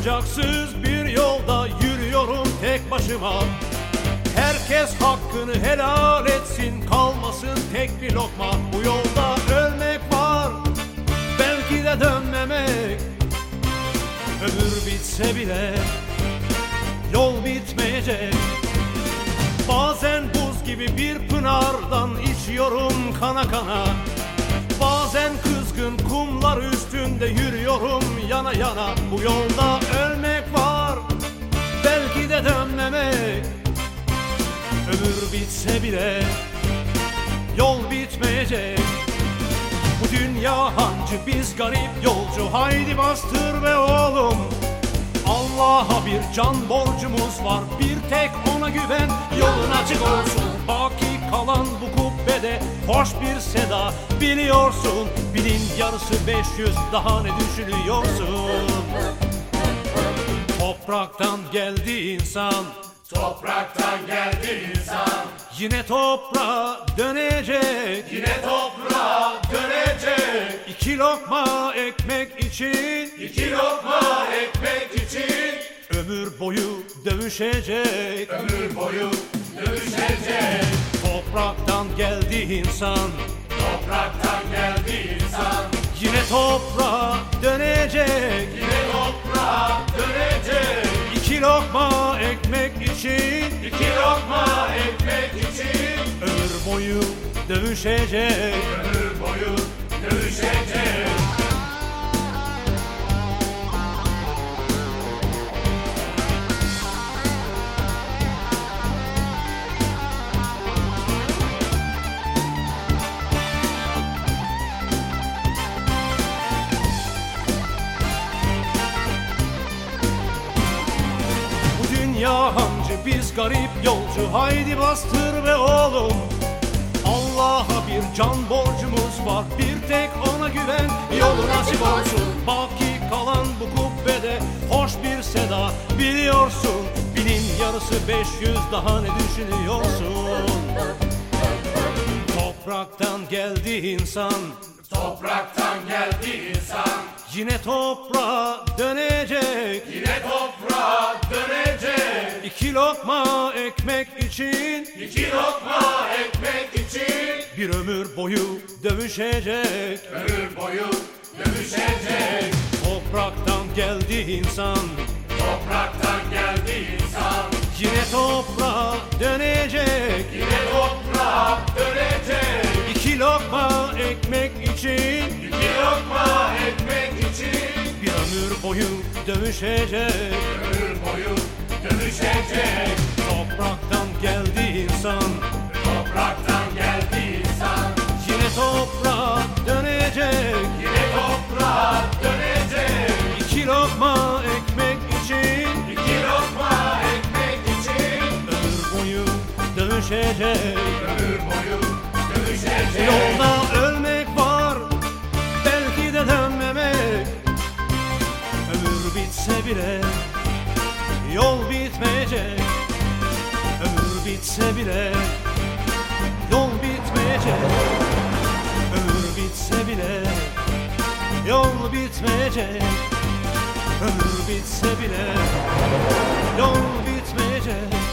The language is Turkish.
Bucaksız bir yolda yürüyorum tek başıma. Herkes hakkını helal etsin kalmasın tek bir lokma. Bu yolda ölmek var belki de dönmemek. Ömür bitse bile yol bitmeyecek. Bazen buz gibi bir pınardan içiyorum kana kana Bazen kızgın kumlar üstünde yürüyorum yana yana. Bu yolda ölmek var belki de dönmemek. Ömür bitse bile yol bitmeyecek. Bu dünya hancı biz garip yolcu. Haydi bastır be oğlum. Allah'a bir can borcumuz var. Bir tek ona güven yolun açık olsun. Baki kalan bu kubbede hoş bir seda. Biliyorsun Bilin yarısı 500 daha ne düşünüyorsun? Topraktan geldi insan Topraktan geldi insan. Yine toprağa dönecek. Yine toprağa dönecek. İki lokma ekmek için İki lokma ekmek için. Ömür boyu dövüşecek. Ömür boyu dövüşecek Topraktan geldi insan. Topraktan geldi insan. Yine toprağa dönecek. Yine toprağa dönecek. İki lokma ekmek için. İki lokma ekmek için. Ömür boyu dövüşecek. Ömür boyu dövüşecek dünya hancı biz garip yolcu. Haydi bastır be oğlum. Allah'a bir can borcumuz var. Bir tek ona güven yolun açık olsun. Baki kalan bu kubbede hoş bir seda. Biliyorsun Bilin yarısı 500 daha ne düşünüyorsun? Topraktan geldi insan. Topraktan geldi insan. Yine toprağa dönecek. Yine toprağa İki lokma ekmek için. İki lokma ekmek için. Bir ömür boyu dövüşecek. Ömür boyu dövüşecek. Topraktan geldi insan. Topraktan geldi insan. Yine toprağa dönecek. Yine toprağa dönecek. İki lokma ekmek için. İki lokma ekmek için. Bir ömür boyu dövüşecek. Ömür boyu dövüşecek lokma ekmek için. İki lokma ekmek için. Ömür boyu dövüşecek Ömür boyu dövüşecek Yolda ölmek var belki de dönmemek. Ömür bitse bile yol bitmeyecek. Ömür bitse bile yol bitmeyecek. Ömür bitse bile yol bitmeyecek Ömür bitse bile Yol bitmeyecek.